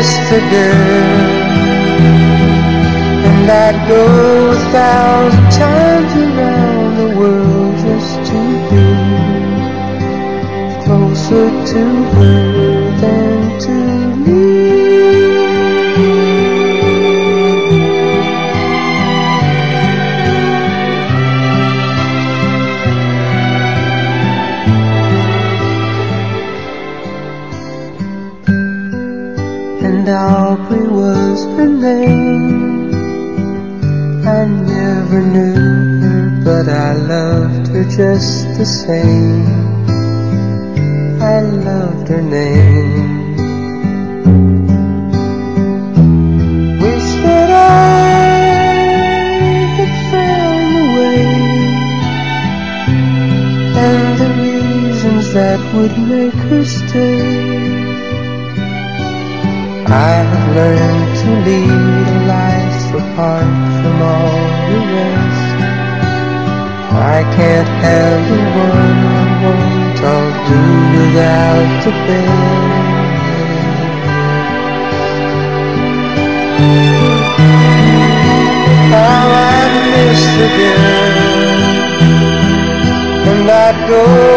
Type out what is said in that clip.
miss the girl, and I'd go a thousand times around the world just to be closer to her Aubrey was her name. I never knew her, but I loved her just the same. I loved her name. Wish that I had found the way and the reasons that would make her stay. I have learned to lead a life apart from all the rest. I can't have the one I want, I'll do without the best. How I miss the girl, and I'd go